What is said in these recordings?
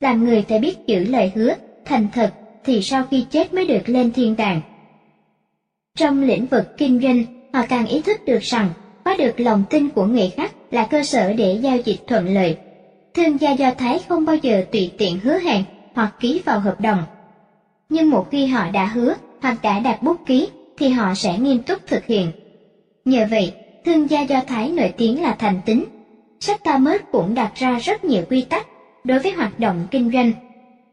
Làm người phải biết giữ lời hứa, thành thật thì sau khi chết mới được lên thiên đàng. Trong lĩnh vực kinh doanh, họ càng ý thức được rằng có được lòng tin của người khác là cơ sở để giao dịch thuận lợi. Thương gia Do Thái không bao giờ tùy tiện hứa hẹn hoặc ký vào hợp đồng. Nhưng một khi họ đã hứa hoặc đã đặt bút ký thì họ sẽ nghiêm túc thực hiện. Nhờ vậy, thương gia Do Thái nổi tiếng là thành tính Sách Talmud cũng đặt ra rất nhiều quy tắc đối với hoạt động kinh doanh.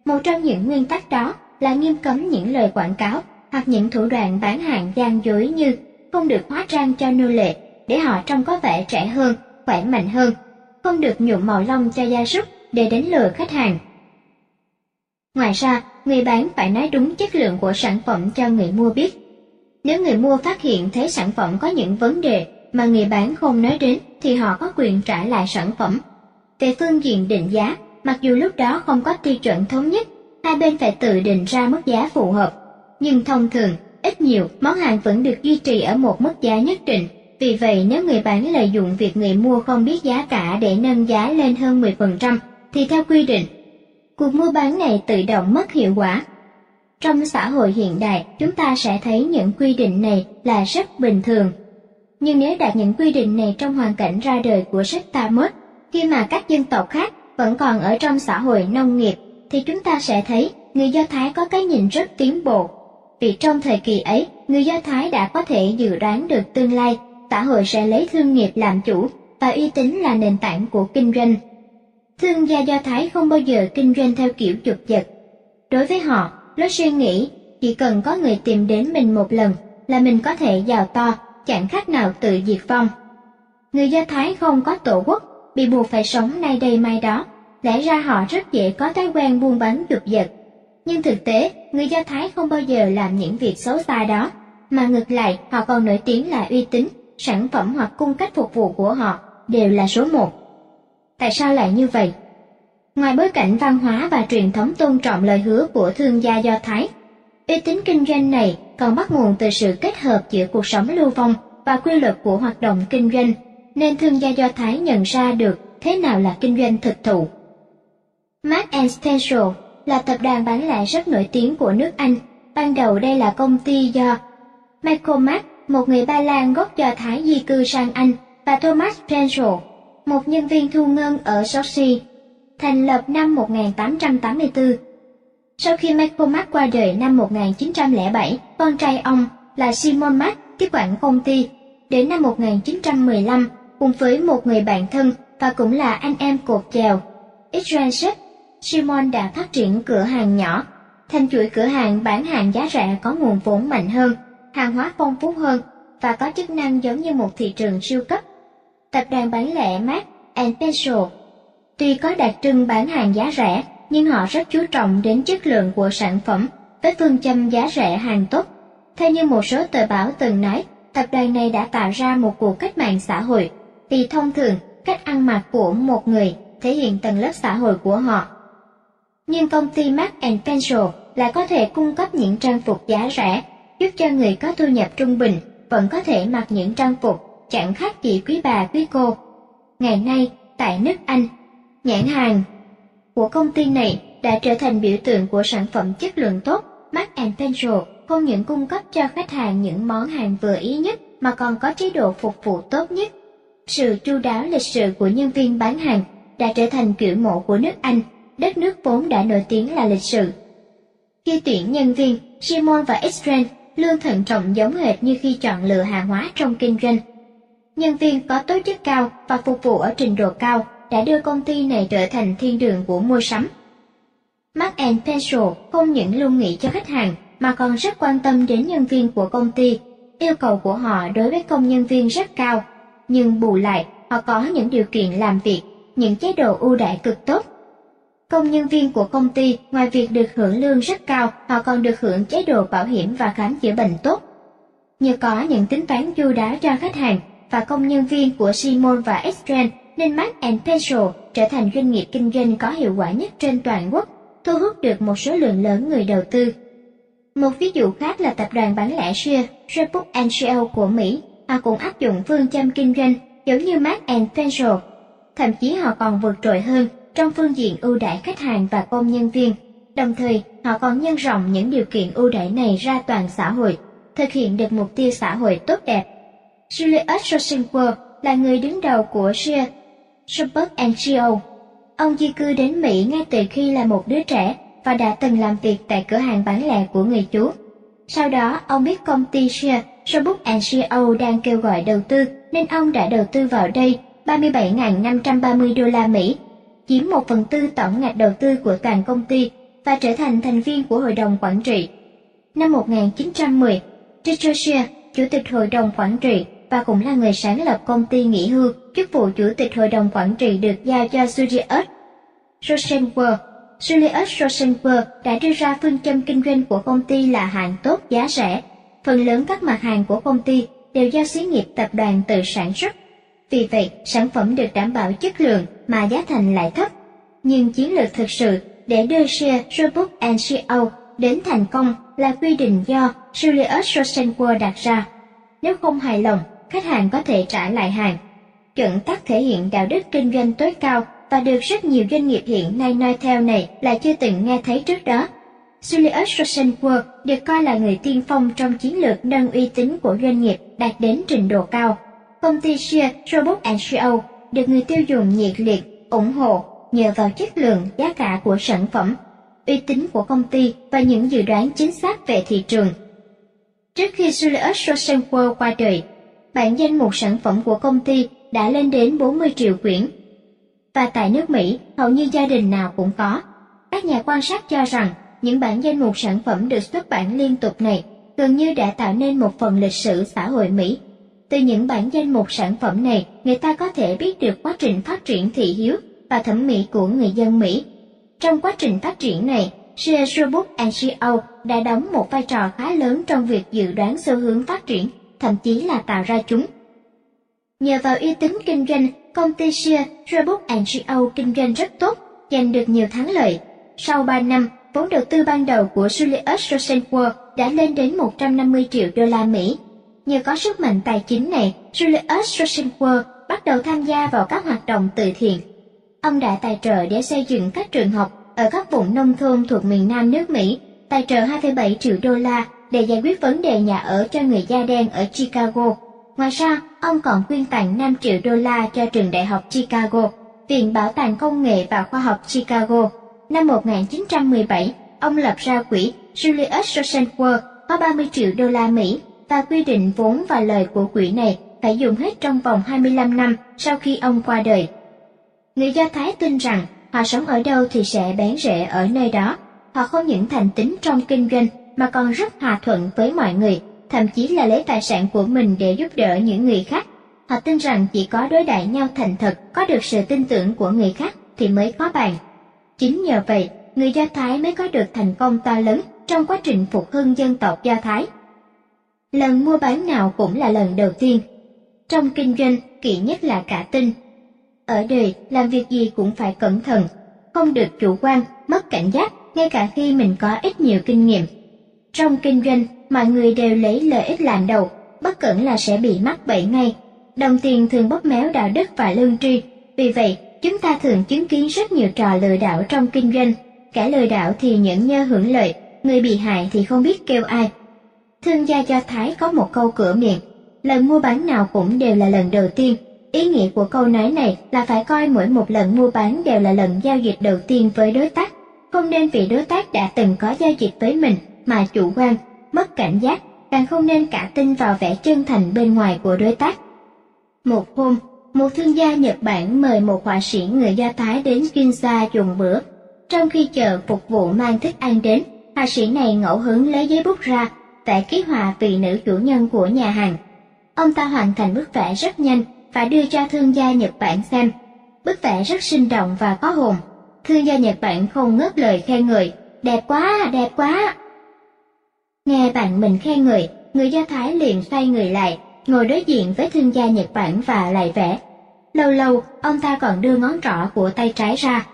Một trong những nguyên tắc đó là nghiêm cấm những lời quảng cáo hoặc những thủ đoạn bán hàng gian dối như không được hóa trang cho nô lệ để họ trông có vẻ trẻ hơn, khỏe mạnh hơn, không được nhuộm màu lông cho gia súc để đánh lừa khách hàng. Ngoài ra, người bán phải nói đúng chất lượng của sản phẩm cho người mua biết. Nếu người mua phát hiện thấy sản phẩm có những vấn đề mà người bán không nói đến thì họ có quyền trả lại sản phẩm. Về phương diện định giá, mặc dù lúc đó không có tiêu chuẩn thống nhất, hai bên phải tự định ra mức giá phù hợp. Nhưng thông thường, ít nhiều, món hàng vẫn được duy trì ở một mức giá nhất định. Vì vậy nếu người bán lợi dụng việc người mua không biết giá cả để nâng giá lên hơn 10%, thì theo quy định, cuộc mua bán này tự động mất hiệu quả. Trong xã hội hiện đại, chúng ta sẽ thấy những quy định này là rất bình thường. Nhưng nếu đặt những quy định này trong hoàn cảnh ra đời của sách Talmud, khi mà các dân tộc khác vẫn còn ở trong xã hội nông nghiệp, thì chúng ta sẽ thấy người Do Thái có cái nhìn rất tiến bộ. Vì trong thời kỳ ấy, người Do Thái đã có thể dự đoán được tương lai, xã hội sẽ lấy thương nghiệp làm chủ và uy tín là nền tảng của kinh doanh. Thương gia Do Thái không bao giờ kinh doanh theo kiểu chụp giật. Đối với họ, lối suy nghĩ chỉ cần có người tìm đến mình một lần là mình có thể giàu to, chẳng khác nào tự diệt vong. Người Do Thái không có tổ quốc, bị buộc phải sống nay đây mai đó, lẽ ra họ rất dễ có thói quen buôn bán chụp giật. Nhưng thực tế, người Do Thái không bao giờ làm những việc xấu xa đó, mà ngược lại họ còn nổi tiếng là uy tín, sản phẩm hoặc cung cách phục vụ của họ đều là số một. Tại sao lại như vậy? Ngoài bối cảnh văn hóa và truyền thống tôn trọng lời hứa của thương gia Do Thái, uy tín kinh doanh này còn bắt nguồn từ sự kết hợp giữa cuộc sống lưu vong và quy luật của hoạt động kinh doanh, nên thương gia Do Thái nhận ra được thế nào là kinh doanh thực thụ. Mark Spencer là tập đoàn bán lẻ rất nổi tiếng của nước Anh. Ban đầu đây là công ty do Michael Mark, một người Ba Lan gốc Do Thái di cư sang Anh, và Thomas Spencer, một nhân viên thu ngân ở Chelsea, thành lập năm 1884. Sau khi Michael Mark qua đời năm 1907, con trai ông là Simon Mark tiếp quản công ty. Đến năm 1915, cùng với một người bạn thân và cũng là anh em cột chèo, Israel Sheikh, Simon đã phát triển cửa hàng nhỏ, thành chuỗi cửa hàng bán hàng giá rẻ có nguồn vốn mạnh hơn, hàng hóa phong phú hơn và có chức năng giống như một thị trường siêu cấp. Tập đoàn bán lẻ Mark and Pencil tuy có đặc trưng bán hàng giá rẻ, nhưng họ rất chú trọng đến chất lượng của sản phẩm với phương châm giá rẻ hàng tốt. Theo như một số tờ báo từng nói, tập đoàn này đã tạo ra một cuộc cách mạng xã hội, vì thông thường cách ăn mặc của một người thể hiện tầng lớp xã hội của họ nhưng công ty Mark and Spencer lại có thể cung cấp những trang phục giá rẻ, giúp cho người có thu nhập trung bình vẫn có thể mặc những trang phục chẳng khác gì quý bà quý cô. Ngày nay, tại nước Anh, nhãn hàng của công ty này đã trở thành biểu tượng của sản phẩm chất lượng tốt. Mark and Spencer không những cung cấp cho khách hàng những món hàng vừa ý nhất mà còn có chế độ phục vụ tốt nhất. Sự chu đáo lịch sự của nhân viên bán hàng đã trở thành kiểu mẫu của nước Anh đất nước vốn đã nổi tiếng là lịch sự. Khi tuyển nhân viên, Simon và Israel luôn thận trọng giống hệt như khi chọn lựa hàng hóa trong kinh doanh. Nhân viên có tố chất cao và phục vụ ở trình độ cao đã đưa công ty này trở thành thiên đường của mua sắm. Mark and Pencil không những luôn nghĩ cho khách hàng mà còn rất quan tâm đến nhân viên của công ty. Yêu cầu của họ đối với công nhân viên rất cao, nhưng bù lại họ có những điều kiện làm việc, những chế độ ưu đãi cực tốt Công nhân viên của công ty ngoài việc được hưởng lương rất cao, họ còn được hưởng chế độ bảo hiểm và khám chữa bệnh tốt. Nhờ có những tính toán chu đáo cho khách hàng và công nhân viên của Simon và Extran nên Mark Pencil trở thành doanh nghiệp kinh doanh có hiệu quả nhất trên toàn quốc, thu hút được một số lượng lớn người đầu tư. Một ví dụ khác là tập đoàn bán lẻ Share, Redbook Shell của Mỹ, họ cũng áp dụng phương châm kinh doanh giống như Mark pencil Thậm chí họ còn vượt trội hơn trong phương diện ưu đãi khách hàng và công nhân viên. Đồng thời, họ còn nhân rộng những điều kiện ưu đãi này ra toàn xã hội, thực hiện được mục tiêu xã hội tốt đẹp. Julius Rosenberg là người đứng đầu của Shea, Super Co. Ông di cư đến Mỹ ngay từ khi là một đứa trẻ và đã từng làm việc tại cửa hàng bán lẻ của người chú. Sau đó, ông biết công ty Shea, Schubert Co đang kêu gọi đầu tư nên ông đã đầu tư vào đây 37.530 đô la Mỹ, chiếm một phần tư tổng ngạch đầu tư của toàn công ty và trở thành thành viên của hội đồng quản trị. Năm 1910, Richard chủ tịch hội đồng quản trị và cũng là người sáng lập công ty nghỉ hưu, chức vụ chủ tịch hội đồng quản trị được giao cho Julius Rosenberg. Julius Rosenberg đã đưa ra phương châm kinh doanh của công ty là hàng tốt giá rẻ. Phần lớn các mặt hàng của công ty đều do xí nghiệp tập đoàn tự sản xuất. Vì vậy, sản phẩm được đảm bảo chất lượng mà giá thành lại thấp. Nhưng chiến lược thực sự để đưa share Robot and CO đến thành công là quy định do Julius Rosenberg đặt ra. Nếu không hài lòng, khách hàng có thể trả lại hàng. Chuẩn tắc thể hiện đạo đức kinh doanh tối cao và được rất nhiều doanh nghiệp hiện nay noi theo này là chưa từng nghe thấy trước đó. Julius Rosenberg được coi là người tiên phong trong chiến lược nâng uy tín của doanh nghiệp đạt đến trình độ cao. Công ty Share Robot Co được người tiêu dùng nhiệt liệt, ủng hộ nhờ vào chất lượng, giá cả của sản phẩm, uy tín của công ty và những dự đoán chính xác về thị trường. Trước khi Julius Rosenberg qua đời, bản danh mục sản phẩm của công ty đã lên đến 40 triệu quyển. Và tại nước Mỹ, hầu như gia đình nào cũng có. Các nhà quan sát cho rằng những bản danh mục sản phẩm được xuất bản liên tục này gần như đã tạo nên một phần lịch sử xã hội Mỹ. Từ những bản danh mục sản phẩm này, người ta có thể biết được quá trình phát triển thị hiếu và thẩm mỹ của người dân Mỹ. Trong quá trình phát triển này, Sears Roebuck đã đóng một vai trò khá lớn trong việc dự đoán xu hướng phát triển, thậm chí là tạo ra chúng. Nhờ vào uy tín kinh doanh, công ty Sears Roebuck kinh doanh rất tốt, giành được nhiều thắng lợi. Sau 3 năm, vốn đầu tư ban đầu của Julius Rosenberg đã lên đến 150 triệu đô la Mỹ. Nhờ có sức mạnh tài chính này, Julius Rosenberg bắt đầu tham gia vào các hoạt động từ thiện Ông đã tài trợ để xây dựng các trường học ở các vùng nông thôn thuộc miền Nam nước Mỹ, tài trợ 2,7 triệu đô la để giải quyết vấn đề nhà ở cho người da đen ở Chicago. Ngoài ra, ông còn quyên tặng 5 triệu đô la cho trường đại học Chicago, Viện Bảo tàng Công nghệ và Khoa học Chicago. Năm 1917, ông lập ra quỹ Julius Rosenberg có 30 triệu đô la Mỹ và quy định vốn và lời của quỹ này phải dùng hết trong vòng 25 năm sau khi ông qua đời. Người Do Thái tin rằng họ sống ở đâu thì sẽ bén rễ ở nơi đó. Họ không những thành tính trong kinh doanh mà còn rất hòa thuận với mọi người, thậm chí là lấy tài sản của mình để giúp đỡ những người khác. Họ tin rằng chỉ có đối đại nhau thành thật, có được sự tin tưởng của người khác thì mới có bàn. Chính nhờ vậy, người Do Thái mới có được thành công to lớn trong quá trình phục hưng dân tộc Do Thái. Lần mua bán nào cũng là lần đầu tiên. Trong kinh doanh, kỵ nhất là cả tin, ở đời, làm việc gì cũng phải cẩn thận, không được chủ quan, mất cảnh giác, ngay cả khi mình có ít nhiều kinh nghiệm. Trong kinh doanh, mọi người đều lấy lợi ích làm đầu, bất cẩn là sẽ bị mắc bẫy ngay. Đồng tiền thường bóp méo đạo đức và lương tri, vì vậy chúng ta thường chứng kiến rất nhiều trò lừa đảo trong kinh doanh. Kẻ lừa đảo thì nhẫn nhơ hưởng lợi, người bị hại thì không biết kêu ai. Thương gia Do Thái có một câu cửa miệng, lần mua bán nào cũng đều là lần đầu tiên, Ý nghĩa của câu nói này là phải coi mỗi một lần mua bán đều là lần giao dịch đầu tiên với đối tác, không nên vì đối tác đã từng có giao dịch với mình mà chủ quan, mất cảnh giác, càng không nên cả tin vào vẻ chân thành bên ngoài của đối tác. Một hôm, một thương gia Nhật Bản mời một họa sĩ người Do Thái đến Ginza dùng bữa. Trong khi chờ phục vụ mang thức ăn đến, họa sĩ này ngẫu hứng lấy giấy bút ra, vẽ ký họa vì nữ chủ nhân của nhà hàng. Ông ta hoàn thành bức vẽ rất nhanh, và đưa cho thương gia Nhật Bản xem. Bức vẽ rất sinh động và có hồn. Thương gia Nhật Bản không ngớt lời khen ngợi, đẹp quá, đẹp quá. Nghe bạn mình khen ngợi, người Do Thái liền xoay người lại, ngồi đối diện với thương gia Nhật Bản và lại vẽ. Lâu lâu, ông ta còn đưa ngón trỏ của tay trái ra.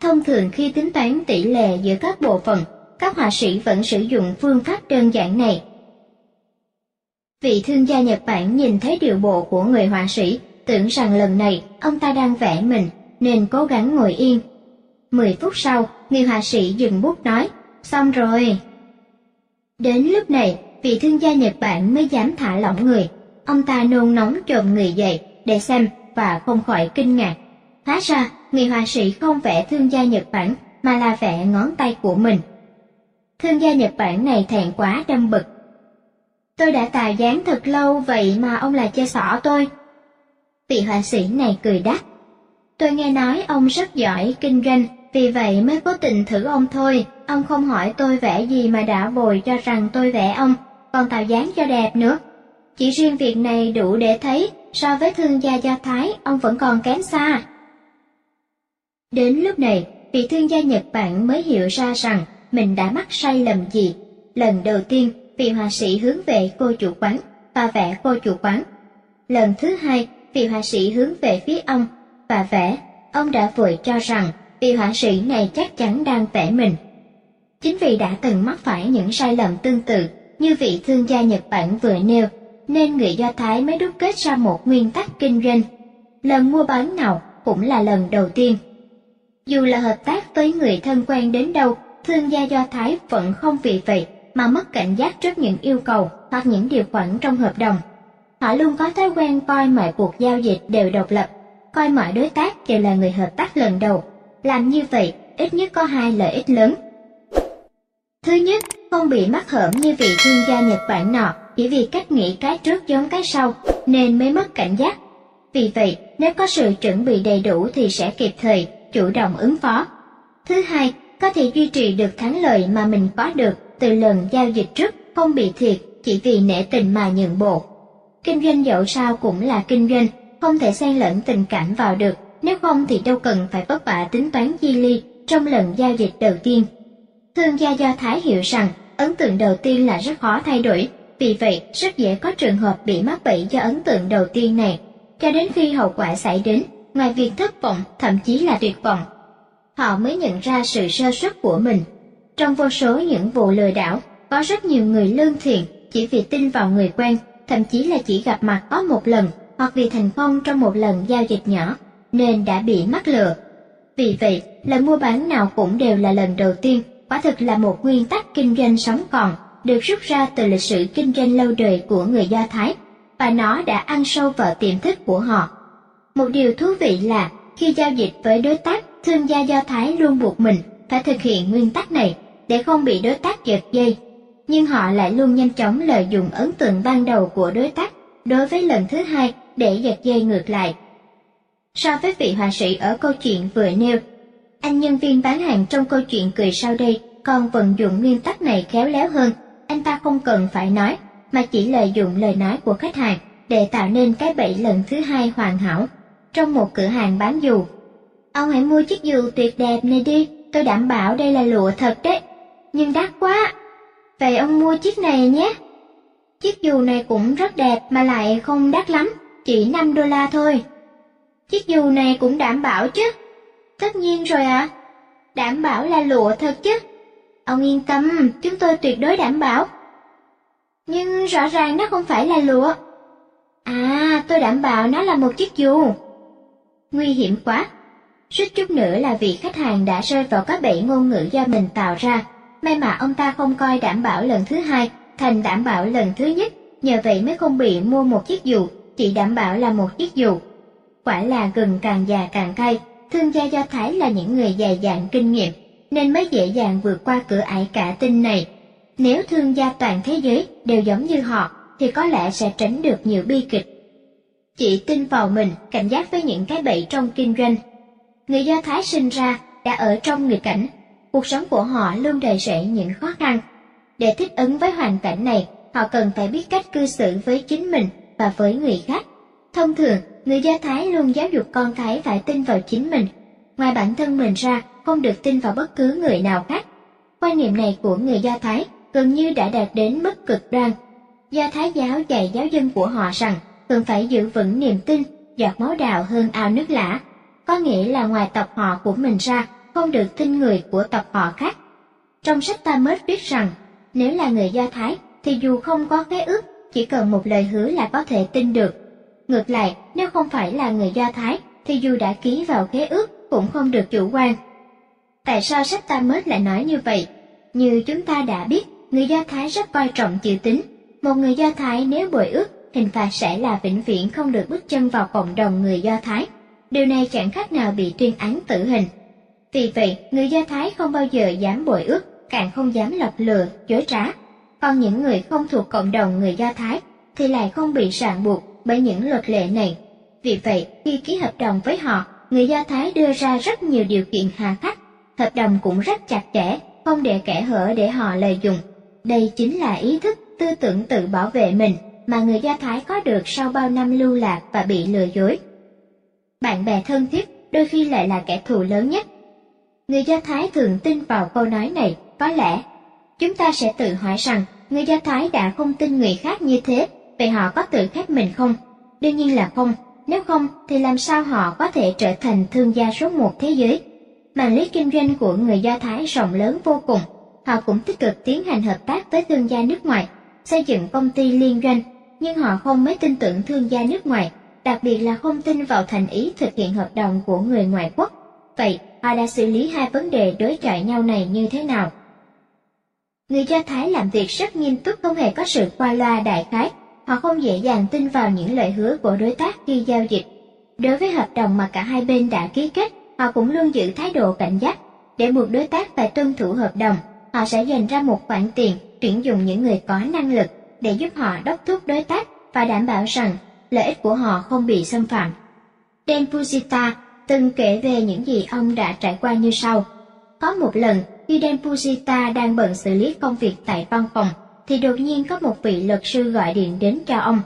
Thông thường khi tính toán tỷ lệ giữa các bộ phận, các họa sĩ vẫn sử dụng phương pháp đơn giản này Vị thương gia Nhật Bản nhìn thấy điệu bộ của người họa sĩ, tưởng rằng lần này ông ta đang vẽ mình, nên cố gắng ngồi yên. Mười phút sau, người họa sĩ dừng bút nói, xong rồi. Đến lúc này, vị thương gia Nhật Bản mới dám thả lỏng người. Ông ta nôn nóng chồm người dậy để xem và không khỏi kinh ngạc. Hóa ra, người họa sĩ không vẽ thương gia Nhật Bản mà là vẽ ngón tay của mình. Thương gia Nhật Bản này thẹn quá đâm bực. Tôi đã tà dáng thật lâu vậy mà ông lại chê xỏ tôi. Vị họa sĩ này cười đáp. Tôi nghe nói ông rất giỏi kinh doanh, vì vậy mới cố tình thử ông thôi. Ông không hỏi tôi vẽ gì mà đã vội cho rằng tôi vẽ ông, còn tạo dáng cho đẹp nữa. Chỉ riêng việc này đủ để thấy, so với thương gia Do Thái, ông vẫn còn kém xa. Đến lúc này, vị thương gia Nhật Bản mới hiểu ra rằng mình đã mắc sai lầm gì. Lần đầu tiên, vị họa sĩ hướng về cô chủ quán và vẽ cô chủ quán. Lần thứ hai, vị họa sĩ hướng về phía ông và vẽ, ông đã vội cho rằng vị họa sĩ này chắc chắn đang vẽ mình. Chính vì đã từng mắc phải những sai lầm tương tự như vị thương gia Nhật Bản vừa nêu, nên người Do Thái mới đúc kết ra một nguyên tắc kinh doanh. Lần mua bán nào cũng là lần đầu tiên. Dù là hợp tác với người thân quen đến đâu, thương gia Do Thái vẫn không vì vậy mà mất cảnh giác trước những yêu cầu hoặc những điều khoản trong hợp đồng. Họ luôn có thói quen coi mọi cuộc giao dịch đều độc lập, coi mọi đối tác đều là người hợp tác lần đầu. Làm như vậy, ít nhất có hai lợi ích lớn. Thứ nhất, không bị mắc hởm như vị thương gia Nhật Bản nọ chỉ vì cách nghĩ cái trước giống cái sau nên mới mất cảnh giác. Vì vậy, nếu có sự chuẩn bị đầy đủ thì sẽ kịp thời, chủ động ứng phó. Thứ hai, có thể duy trì được thắng lợi mà mình có được từ lần giao dịch trước, không bị thiệt chỉ vì nể tình mà nhượng bộ. Kinh doanh dẫu sao cũng là kinh doanh, không thể xen lẫn tình cảm vào được, nếu không thì đâu cần phải vất vả tính toán chi ly trong lần giao dịch đầu tiên. Thương gia Do Thái hiểu rằng ấn tượng đầu tiên là rất khó thay đổi, vì vậy rất dễ có trường hợp bị mắc bẫy do ấn tượng đầu tiên này, cho đến khi hậu quả xảy đến, ngoài việc thất vọng, thậm chí là tuyệt vọng. Họ mới nhận ra sự sơ suất của mình. Trong vô số những vụ lừa đảo, có rất nhiều người lương thiện chỉ vì tin vào người quen, thậm chí là chỉ gặp mặt có một lần hoặc vì thành công trong một lần giao dịch nhỏ, nên đã bị mắc lừa. Vì vậy, lần mua bán nào cũng đều là lần đầu tiên, quả thực là một nguyên tắc kinh doanh sống còn, được rút ra từ lịch sử kinh doanh lâu đời của người Do Thái, và nó đã ăn sâu vào tiềm thức của họ. Một điều thú vị là, khi giao dịch với đối tác, thương gia Do Thái luôn buộc mình phải thực hiện nguyên tắc này để không bị đối tác giật dây. Nhưng họ lại luôn nhanh chóng lợi dụng ấn tượng ban đầu của đối tác đối với lần thứ hai để giật dây ngược lại. So với vị họa sĩ ở câu chuyện vừa nêu, anh nhân viên bán hàng trong câu chuyện cười sau đây còn vận dụng nguyên tắc này khéo léo hơn. Anh ta không cần phải nói, mà chỉ lợi dụng lời nói của khách hàng để tạo nên cái bẫy lần thứ hai hoàn hảo. Trong một cửa hàng bán dù, ông hãy mua chiếc dù tuyệt đẹp này đi, tôi đảm bảo đây là lụa thật đấy. Nhưng đắt quá. Vậy ông mua chiếc này nhé. Chiếc dù này cũng rất đẹp mà lại không đắt lắm, chỉ năm đô la thôi. Chiếc dù này cũng đảm bảo chứ? Tất nhiên rồi ạ. À. Đảm bảo là lụa thật chứ? Ông yên tâm, chúng tôi tuyệt đối đảm bảo. Nhưng rõ ràng nó không phải là lụa. À, tôi đảm bảo nó là một chiếc dù. Nguy hiểm quá. Suýt chút nữa là vị khách hàng đã rơi vào các bẫy ngôn ngữ do mình tạo ra. May mà ông ta không coi đảm bảo lần thứ hai thành đảm bảo lần thứ nhất, nhờ vậy mới không bị mua một chiếc dù, chỉ đảm bảo là một chiếc dù. Quả là gừng càng già càng cay, thương gia Do Thái là những người dày dạn kinh nghiệm, nên mới dễ dàng vượt qua cửa ải cả tin này. Nếu thương gia toàn thế giới đều giống như họ, thì có lẽ sẽ tránh được nhiều bi kịch. Chỉ tin vào mình, cảnh giác với những cái bẫy trong kinh doanh. Người Do Thái sinh ra đã ở trong nghịch cảnh, cuộc sống của họ luôn đầy rẫy những khó khăn. Để thích ứng với hoàn cảnh này, họ cần phải biết cách cư xử với chính mình và với người khác. Thông thường, người Do Thái luôn giáo dục con cái phải tin vào chính mình. Ngoài bản thân mình ra, không được tin vào bất cứ người nào khác. Quan niệm này của người Do Thái gần như đã đạt đến mức cực đoan. Do Thái giáo dạy giáo dân của họ rằng cần phải giữ vững niềm tin, giọt máu đào hơn ao nước lã. Có nghĩa là ngoài tộc họ của mình ra, không được tin người của tộc họ khác. Trong sách Ta Mết viết rằng, nếu là người Do Thái, thì dù không có khế ước, chỉ cần một lời hứa là có thể tin được. Ngược lại, nếu không phải là người Do Thái, thì dù đã ký vào khế ước cũng không được chủ quan Tại sao sách Talmud lại nói như vậy? Như chúng ta đã biết, người Do Thái rất coi trọng chữ tín. Một người Do Thái nếu bội ước, hình phạt sẽ là vĩnh viễn không được bước chân vào cộng đồng người Do Thái. Điều này chẳng khác nào bị tuyên án tử hình. Vì vậy, người Do Thái không bao giờ dám bội ước, càng không dám lập lừa, dối trá. Còn những người không thuộc cộng đồng người Do Thái thì lại không bị ràng buộc bởi những luật lệ này. Vì vậy, khi ký hợp đồng với họ, người Do Thái đưa ra rất nhiều điều kiện hà khắc, hợp đồng cũng rất chặt chẽ, không để kẻ hở để họ lợi dụng. Đây chính là ý thức tư tưởng tự bảo vệ mình mà người Do Thái có được sau bao năm lưu lạc và bị lừa dối. Bạn bè thân thiết đôi khi lại là kẻ thù lớn nhất. Người Do Thái thường tin vào câu nói này, có lẽ chúng ta sẽ tự hỏi rằng người Do Thái đã không tin người khác như thế, vậy họ có tự khép mình không? Đương nhiên là không, nếu không thì làm sao họ có thể trở thành thương gia số một thế giới? Mạng lưới kinh doanh của người Do Thái rộng lớn vô cùng, họ cũng tích cực tiến hành hợp tác với thương gia nước ngoài, xây dựng công ty liên doanh, nhưng họ không mấy tin tưởng thương gia nước ngoài, đặc biệt là không tin vào thành ý thực hiện hợp đồng của người ngoại quốc. Vậy, họ đã xử lý hai vấn đề đối chọi nhau này như thế nào? Người Do Thái làm việc rất nghiêm túc không hề có sự qua loa đại khái, họ không dễ dàng tin vào những lời hứa của đối tác khi giao dịch. Đối với hợp đồng mà cả hai bên đã ký kết, họ cũng luôn giữ thái độ cảnh giác. Để buộc đối tác phải tuân thủ hợp đồng, họ sẽ dành ra một khoản tiền tuyển dụng những người có năng lực để giúp họ đốc thúc đối tác và đảm bảo rằng lợi ích của họ không bị xâm phạm. Dan Fujita từng kể về những gì ông đã trải qua như sau. Có một lần, khi Dan Fujita đang bận xử lý công việc tại văn phòng, thì đột nhiên có một vị luật sư gọi điện đến cho ông.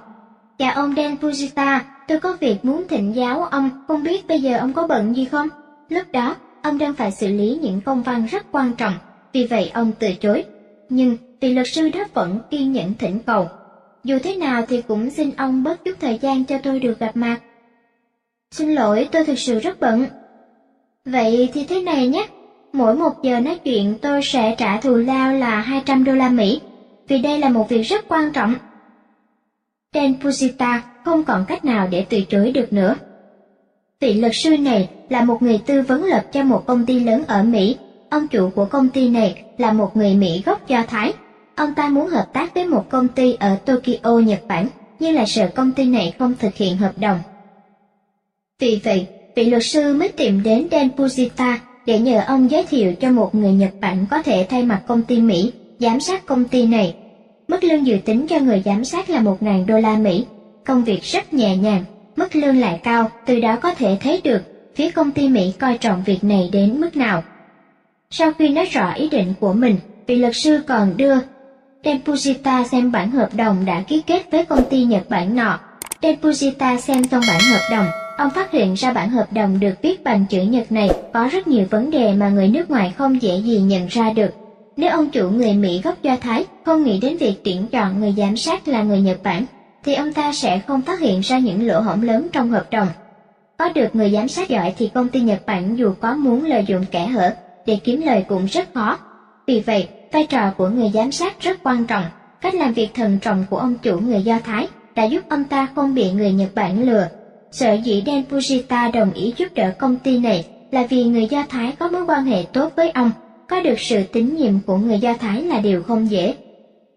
Chào ông Dan Fujita, tôi có việc muốn thỉnh giáo ông, không biết bây giờ ông có bận gì không? Lúc đó, ông đang phải xử lý những công văn rất quan trọng, vì vậy ông từ chối. Nhưng vị luật sư đó vẫn kiên nhẫn thỉnh cầu. Dù thế nào thì cũng xin ông bớt chút thời gian cho tôi được gặp mặt. Xin lỗi, tôi thực sự rất bận. Vậy thì thế này nhé, mỗi một giờ nói chuyện tôi sẽ trả thù lao là 200 đô la Mỹ, vì đây là một việc rất quan trọng. tên Pusita không còn cách nào để từ chối được nữa. Vị luật sư này là một người tư vấn lập cho một công ty lớn ở Mỹ. Ông chủ của công ty này là một người Mỹ gốc Do Thái. Ông ta muốn hợp tác với một công ty ở Tokyo, Nhật Bản, nhưng lại sợ công ty này không thực hiện hợp đồng. Vì vậy, vị luật sư mới tìm đến Dan Pusita để nhờ ông giới thiệu cho một người Nhật Bản có thể thay mặt công ty Mỹ giám sát công ty này. Mức lương dự tính cho người giám sát là 1.000 đô la Mỹ. Công việc rất nhẹ nhàng, mức lương lại cao, từ đó có thể thấy được phía công ty Mỹ coi trọng việc này đến mức nào. Sau khi nói rõ ý định của mình, vị luật sư còn đưa Dempujita xem bản hợp đồng đã ký kết với công ty Nhật Bản nọ. Dempujita xem xong bản hợp đồng, ông phát hiện ra bản hợp đồng được viết bằng chữ Nhật này có rất nhiều vấn đề mà người nước ngoài không dễ gì nhận ra được. Nếu ông chủ người Mỹ gốc Do Thái không nghĩ đến việc tuyển chọn người giám sát là người Nhật Bản, thì ông ta sẽ không phát hiện ra những lỗ hổng lớn trong hợp đồng. Có được người giám sát giỏi thì công ty Nhật Bản dù có muốn lợi dụng kẻ hở để kiếm lời cũng rất khó. Vì vậy, vai trò của người giám sát rất quan trọng. Cách làm việc thần trọng của ông chủ người Do Thái đã giúp ông ta không bị người Nhật Bản lừa. Sở dĩ Dan Fujita đồng ý giúp đỡ công ty này là vì người Do Thái có mối quan hệ tốt với ông có được sự tín nhiệm của người Do Thái là điều không dễ.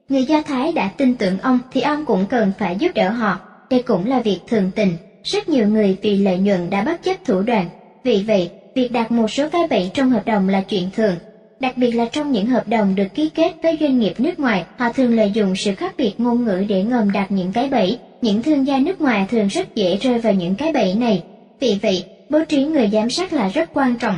Người Do Thái đã tin tưởng ông thì ông cũng cần phải giúp đỡ họ, đây cũng là việc thường tình. Rất nhiều người vì lợi nhuận đã bất chấp thủ đoạn, vì vậy việc đặt một số cái bẫy trong hợp đồng là chuyện thường. Đặc biệt là trong những hợp đồng được ký kết với doanh nghiệp nước ngoài, họ thường lợi dụng sự khác biệt ngôn ngữ để ngầm đặt những cái bẫy. Những thương gia nước ngoài thường rất dễ rơi vào những cái bẫy này. Vì vậy, bố trí người giám sát là rất quan trọng.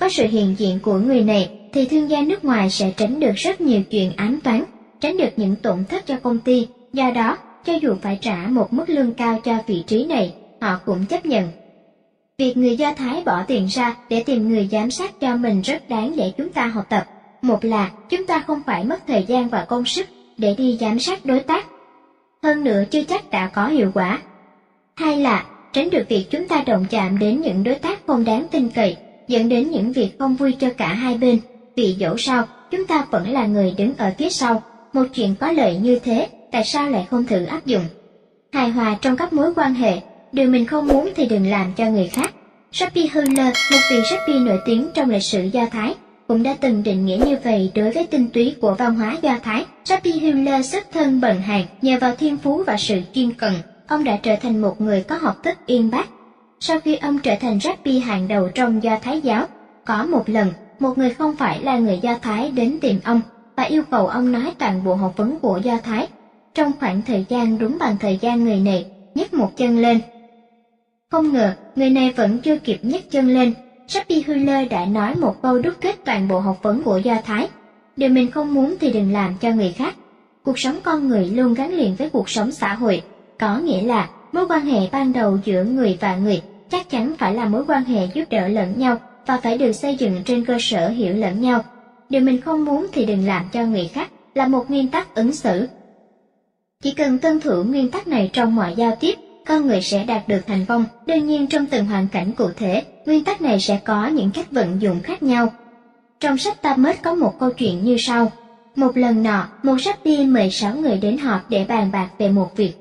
Có sự hiện diện của người này thì thương gia nước ngoài sẽ tránh được rất nhiều chuyện ám toán, tránh được những tổn thất cho công ty. Do đó, cho dù phải trả một mức lương cao cho vị trí này, họ cũng chấp nhận. Việc người Do Thái bỏ tiền ra để tìm người giám sát cho mình rất đáng để chúng ta học tập. Một là chúng ta không phải mất thời gian và công sức để đi giám sát đối tác. Hơn nữa chưa chắc đã có hiệu quả. Hai là tránh được việc chúng ta động chạm đến những đối tác không đáng tin cậy, dẫn đến những việc không vui cho cả hai bên vì dẫu sao chúng ta vẫn là người đứng ở phía sau một chuyện có lợi như thế tại sao lại không thử áp dụng hài hòa trong các mối quan hệ điều mình không muốn thì đừng làm cho người khác Rabbi Hiller, một vị Rabbi nổi tiếng trong lịch sử Do Thái, cũng đã từng định nghĩa như vậy đối với tinh túy của văn hóa Do Thái. Rabbi Hiller xuất thân bần hàng nhờ vào thiên phú và sự chuyên cần, ông đã trở thành một người có học thức uyên bác. Sau khi ông trở thành Rabbi hàng đầu trong Do Thái giáo, có một lần, một người không phải là người Do Thái đến tìm ông và yêu cầu ông nói toàn bộ học vấn của Do Thái. Trong khoảng thời gian đúng bằng thời gian người này nhấc một chân lên. Không ngờ, người này vẫn chưa kịp nhấc chân lên, Rabbi Huller đã nói một câu đúc kết toàn bộ học vấn của Do Thái. Điều mình không muốn thì đừng làm cho người khác. Cuộc sống con người luôn gắn liền với cuộc sống xã hội, có nghĩa là mối quan hệ ban đầu giữa người và người chắc chắn phải là mối quan hệ giúp đỡ lẫn nhau và phải được xây dựng trên cơ sở hiểu lẫn nhau. Điều mình không muốn thì đừng làm cho người khác là một nguyên tắc ứng xử. Chỉ cần tuân thủ nguyên tắc này trong mọi giao tiếp, con người sẽ đạt được thành công. Đương nhiên trong từng hoàn cảnh cụ thể, nguyên tắc này sẽ có những cách vận dụng khác nhau. Trong sách Talmud có một câu chuyện như sau. Một lần nọ, một sắp đi 16 người đến họp để bàn bạc về một việc.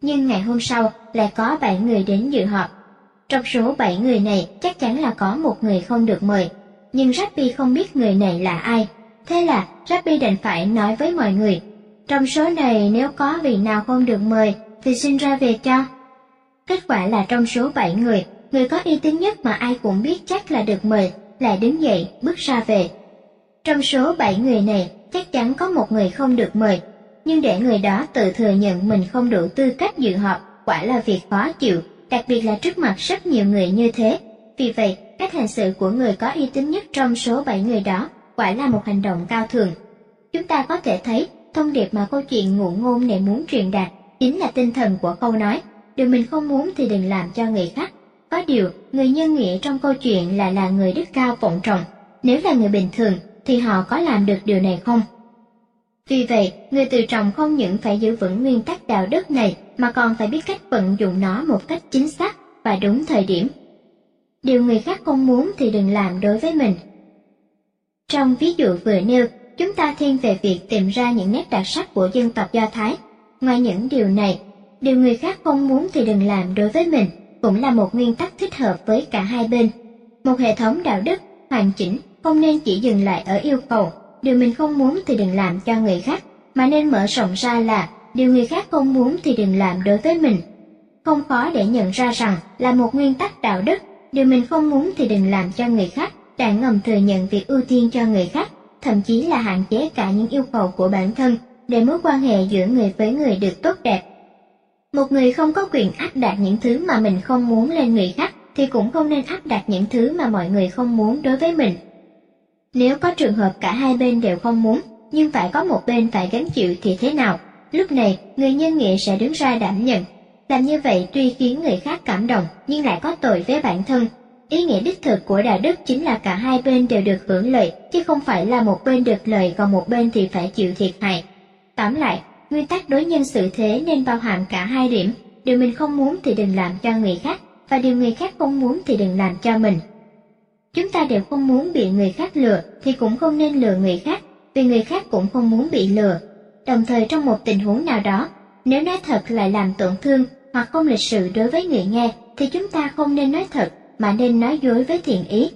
Nhưng ngày hôm sau, lại có bảy người đến dự họp. Trong số bảy người này, chắc chắn là có một người không được mời. Nhưng Rabbi không biết người này là ai. Thế là Rabbi đành phải nói với mọi người, trong số này nếu có vị nào không được mời, thì xin ra về cho. Kết quả là trong số bảy người, người có uy tín nhất mà ai cũng biết chắc là được mời, lại đứng dậy bước ra về. Trong số bảy người này, chắc chắn có một người không được mời, nhưng để người đó tự thừa nhận mình không đủ tư cách dự họp, quả là việc khó chịu, đặc biệt là trước mặt rất nhiều người như thế. Vì vậy, cách hành xử của người có uy tín nhất trong số bảy người đó quả là một hành động cao thường. Chúng ta có thể thấy thông điệp mà câu chuyện ngụ ngôn này muốn truyền đạt chính là tinh thần của câu nói điều mình không muốn thì đừng làm cho người khác có điều người nhân nghĩa trong câu chuyện lại là người đức cao vọng trọng nếu là người bình thường thì họ có làm được điều này không vì vậy người từ trọng không những phải giữ vững nguyên tắc đạo đức này mà còn phải biết cách vận dụng nó một cách chính xác và đúng thời điểm điều người khác không muốn thì đừng làm đối với mình trong ví dụ vừa nêu chúng ta thiên về việc tìm ra những nét đặc sắc của dân tộc Do Thái. Ngoài những điều này, điều người khác không muốn thì đừng làm đối với mình cũng là một nguyên tắc thích hợp với cả hai bên. Một hệ thống đạo đức hoàn chỉnh không nên chỉ dừng lại ở yêu cầu điều mình không muốn thì đừng làm cho người khác, mà nên mở rộng ra là điều người khác không muốn thì đừng làm đối với mình. Không khó để nhận ra rằng là một nguyên tắc đạo đức, điều mình không muốn thì đừng làm cho người khác, đã ngầm thừa nhận việc ưu tiên cho người khác thậm chí là hạn chế cả những yêu cầu của bản thân để mối quan hệ giữa người với người được tốt đẹp. Một người không có quyền áp đặt những thứ mà mình không muốn lên người khác thì cũng không nên áp đặt những thứ mà mọi người không muốn đối với mình. Nếu có trường hợp cả hai bên đều không muốn, nhưng phải có một bên phải gánh chịu thì thế nào? Lúc này, người nhân nghĩa sẽ đứng ra đảm nhận. Làm như vậy tuy khiến người khác cảm động, nhưng lại có tội với bản thân Ý nghĩa đích thực của đạo đức chính là cả hai bên đều được hưởng lợi, chứ không phải là một bên được lợi còn một bên thì phải chịu thiệt hại. Tóm lại, nguyên tắc đối nhân xử thế nên bao hàm cả hai điểm, điều mình không muốn thì đừng làm cho người khác, và điều người khác không muốn thì đừng làm cho mình. Chúng ta đều không muốn bị người khác lừa thì cũng không nên lừa người khác, vì người khác cũng không muốn bị lừa. Đồng thời trong một tình huống nào đó, nếu nói thật lại làm tổn thương hoặc không lịch sự đối với người nghe thì chúng ta không nên nói thật mà nên nói dối với thiện ý.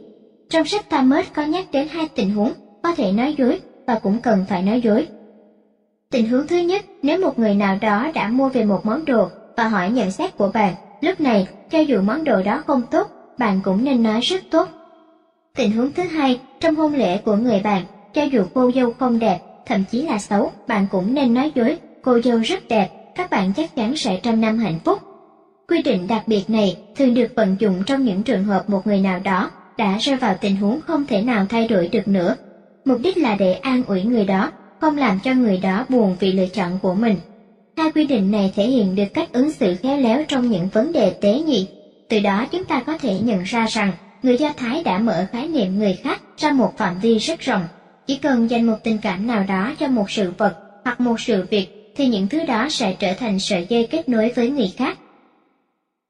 Trong sách Talmud có nhắc đến hai tình huống có thể nói dối và cũng cần phải nói dối. Tình huống thứ nhất, nếu một người nào đó đã mua về một món đồ và hỏi nhận xét của bạn, lúc này, cho dù món đồ đó không tốt, bạn cũng nên nói rất tốt. Tình huống thứ hai, trong hôn lễ của người bạn, cho dù cô dâu không đẹp, thậm chí là xấu, bạn cũng nên nói dối, cô dâu rất đẹp, các bạn chắc chắn sẽ trăm năm hạnh phúc. Quy định đặc biệt này thường được vận dụng trong những trường hợp một người nào đó đã rơi vào tình huống không thể nào thay đổi được nữa. Mục đích là để an ủi người đó, không làm cho người đó buồn vì lựa chọn của mình. Hai quy định này thể hiện được cách ứng xử khéo léo trong những vấn đề tế nhị. Từ đó chúng ta có thể nhận ra rằng người Do Thái đã mở khái niệm người khác ra một phạm vi rất rộng. Chỉ cần dành một tình cảm nào đó cho một sự vật hoặc một sự việc thì những thứ đó sẽ trở thành sợi dây kết nối với người khác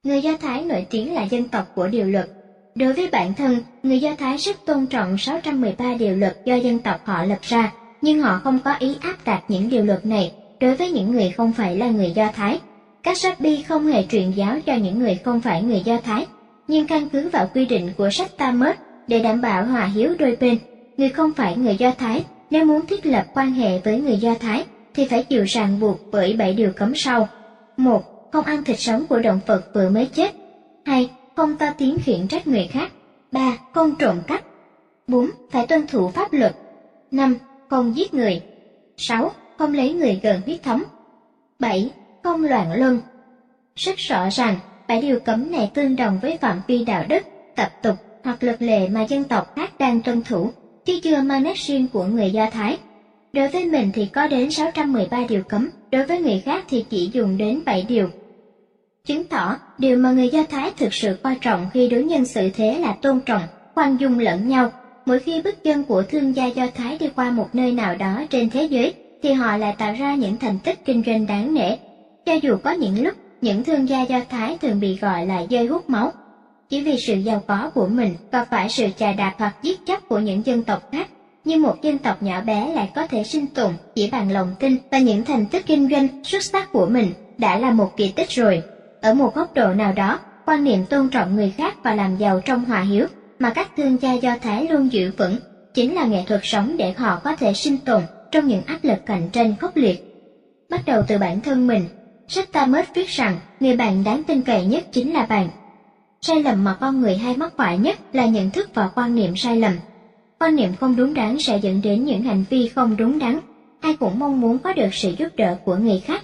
Người Do Thái nổi tiếng là dân tộc của điều luật. Đối với bản thân, người Do Thái rất tôn trọng 613 điều luật do dân tộc họ lập ra, nhưng họ không có ý áp đặt những điều luật này đối với những người không phải là người Do Thái. Các rabbi không hề truyền giáo cho những người không phải người Do Thái, nhưng căn cứ vào quy định của sách Talmud để đảm bảo hòa hiếu đôi bên, người không phải người Do Thái nếu muốn thiết lập quan hệ với người Do Thái thì phải chịu ràng buộc bởi bảy điều cấm sau. một Không ăn thịt sống của động vật vừa mới chết. hai Không to tiếng khiển trách người khác. ba Không trộm cắp. bốn Phải tuân thủ pháp luật. năm Không giết người. sáu Không lấy người gần huyết thống. bảy Không loạn luân. Rất rõ ràng, bảy điều cấm này tương đồng với phạm vi đạo đức, tập tục hoặc luật lệ mà dân tộc khác đang tuân thủ, chứ chưa mang nét riêng của người Do Thái. Đối với mình thì có đến 613 điều cấm, đối với người khác thì chỉ dùng đến 7 điều. Chứng tỏ, điều mà người Do Thái thực sự coi trọng khi đối nhân xử thế là tôn trọng, khoan dung lẫn nhau. Mỗi khi bước chân của thương gia Do Thái đi qua một nơi nào đó trên thế giới, thì họ lại tạo ra những thành tích kinh doanh đáng nể. Cho dù có những lúc, những thương gia Do Thái thường bị gọi là dây hút máu, chỉ vì sự giàu có của mình và phải sự chà đạp hoặc giết chóc của những dân tộc khác nhưng một dân tộc nhỏ bé lại có thể sinh tồn chỉ bằng lòng tin và những thành tích kinh doanh xuất sắc của mình đã là một kỳ tích rồi. Ở một góc độ nào đó, quan niệm tôn trọng người khác và làm giàu trong hòa hiếu mà các thương gia Do Thái luôn giữ vững chính là nghệ thuật sống để họ có thể sinh tồn trong những áp lực cạnh tranh khốc liệt. Bắt đầu từ bản thân mình, sách Talmud viết rằng người bạn đáng tin cậy nhất chính là bạn. Sai lầm mà con người hay mắc phải nhất là nhận thức và quan niệm sai lầm. Quan niệm không đúng đắn sẽ dẫn đến những hành vi không đúng đắn. Ai cũng mong muốn có được sự giúp đỡ của người khác.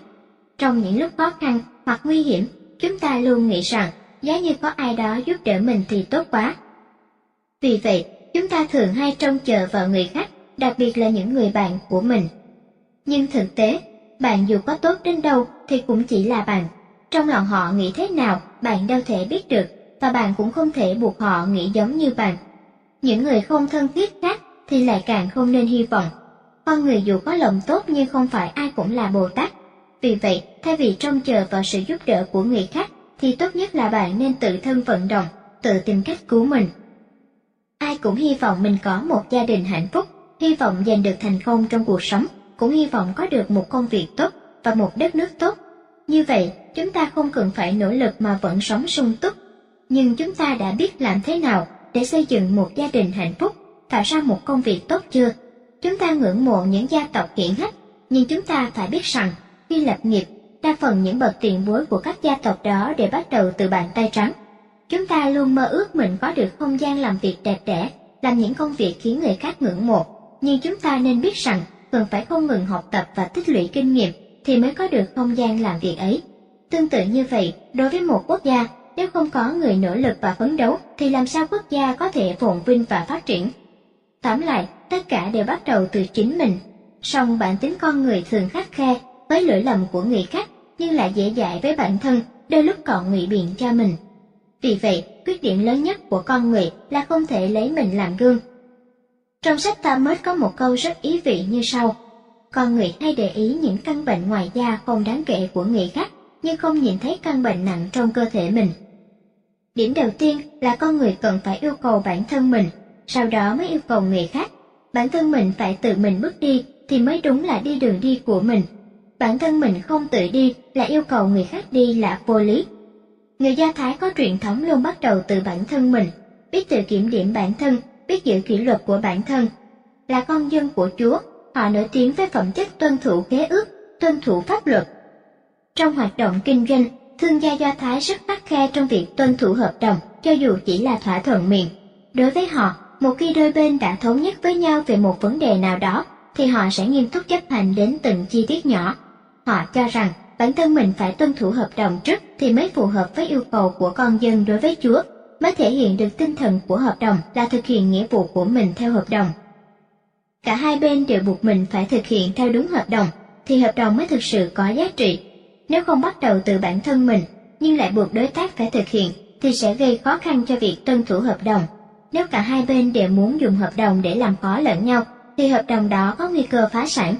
Trong những lúc khó khăn hoặc nguy hiểm, chúng ta luôn nghĩ rằng, giá như có ai đó giúp đỡ mình thì tốt quá. Vì vậy, chúng ta thường hay trông chờ vào người khác, đặc biệt là những người bạn của mình. Nhưng thực tế, bạn dù có tốt đến đâu thì cũng chỉ là bạn. Trong lòng họ nghĩ thế nào, bạn đâu thể biết được và bạn cũng không thể buộc họ nghĩ giống như bạn những người không thân thiết khác thì lại càng không nên hy vọng. Con người dù có lòng tốt nhưng không phải ai cũng là Bồ Tát. Vì vậy, thay vì trông chờ vào sự giúp đỡ của người khác, thì tốt nhất là bạn nên tự thân vận động, tự tìm cách cứu mình. Ai cũng hy vọng mình có một gia đình hạnh phúc, hy vọng giành được thành công trong cuộc sống, cũng hy vọng có được một công việc tốt và một đất nước tốt. Như vậy, chúng ta không cần phải nỗ lực mà vẫn sống sung túc. Nhưng chúng ta đã biết làm thế nào để xây dựng một gia đình hạnh phúc, tạo ra một công việc tốt chưa? Chúng ta ngưỡng mộ những gia tộc hiển hách, nhưng chúng ta phải biết rằng, khi lập nghiệp, đa phần những bậc tiền bối của các gia tộc đó đều bắt đầu từ bàn tay trắng. Chúng ta luôn mơ ước mình có được không gian làm việc đẹp đẽ, làm những công việc khiến người khác ngưỡng mộ, nhưng chúng ta nên biết rằng cần phải không ngừng học tập và tích lũy kinh nghiệm thì mới có được không gian làm việc ấy. Tương tự như vậy, đối với một quốc gia, nếu không có người nỗ lực và phấn đấu thì làm sao quốc gia có thể phồn vinh và phát triển. Tóm lại, tất cả đều bắt đầu từ chính mình. Song bản tính con người thường khắc khe với lỗi lầm của người khác nhưng lại dễ dãi với bản thân, đôi lúc còn ngụy biện cho mình. Vì vậy, quyết định lớn nhất của con người là không thể lấy mình làm gương. Trong sách Talmud có một câu rất ý vị như sau: Con người hay để ý những căn bệnh ngoài da không đáng kể của người khác, nhưng không nhìn thấy căn bệnh nặng trong cơ thể mình. Điểm đầu tiên là con người cần phải yêu cầu bản thân mình, sau đó mới yêu cầu người khác. Bản thân mình phải tự mình bước đi thì mới đúng là đi đường đi của mình. Bản thân mình không tự đi là yêu cầu người khác đi là vô lý. Người Do Thái có truyền thống luôn bắt đầu từ bản thân mình, biết tự kiểm điểm bản thân, biết giữ kỷ luật của bản thân. Là con dân của Chúa, họ nổi tiếng với phẩm chất tuân thủ kế ước, tuân thủ pháp luật. Trong hoạt động kinh doanh, thương gia Do Thái rất khắc khe trong việc tuân thủ hợp đồng, cho dù chỉ là thỏa thuận miệng. Đối với họ, một khi đôi bên đã thống nhất với nhau về một vấn đề nào đó, thì họ sẽ nghiêm túc chấp hành đến từng chi tiết nhỏ. Họ cho rằng bản thân mình phải tuân thủ hợp đồng trước thì mới phù hợp với yêu cầu của con dân đối với Chúa, mới thể hiện được tinh thần của hợp đồng là thực hiện nghĩa vụ của mình theo hợp đồng. Cả hai bên đều buộc mình phải thực hiện theo đúng hợp đồng, thì hợp đồng mới thực sự có giá trị nếu không bắt đầu từ bản thân mình, nhưng lại buộc đối tác phải thực hiện, thì sẽ gây khó khăn cho việc tuân thủ hợp đồng. Nếu cả hai bên đều muốn dùng hợp đồng để làm khó lẫn nhau, thì hợp đồng đó có nguy cơ phá sản.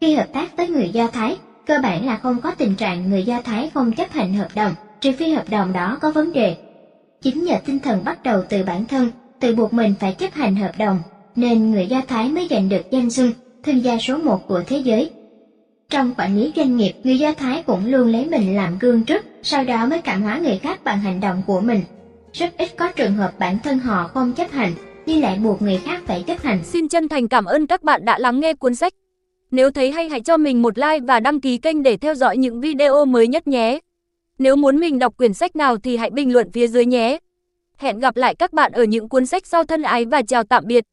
Khi hợp tác với người Do Thái, cơ bản là không có tình trạng người Do Thái không chấp hành hợp đồng, trừ phi hợp đồng đó có vấn đề. Chính nhờ tinh thần bắt đầu từ bản thân, tự buộc mình phải chấp hành hợp đồng, nên người Do Thái mới giành được danh xưng thương gia số một của thế giới trong quản lý doanh nghiệp, người Do Thái cũng luôn lấy mình làm gương trước, sau đó mới cảm hóa người khác bằng hành động của mình. rất ít có trường hợp bản thân họ không chấp hành, nhưng lại buộc người khác phải chấp hành. Xin chân thành cảm ơn các bạn đã lắng nghe cuốn sách. Nếu thấy hay hãy cho mình một like và đăng ký kênh để theo dõi những video mới nhất nhé. Nếu muốn mình đọc quyển sách nào thì hãy bình luận phía dưới nhé. Hẹn gặp lại các bạn ở những cuốn sách sau thân ái và chào tạm biệt.